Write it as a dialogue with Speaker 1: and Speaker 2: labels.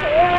Speaker 1: Yeah.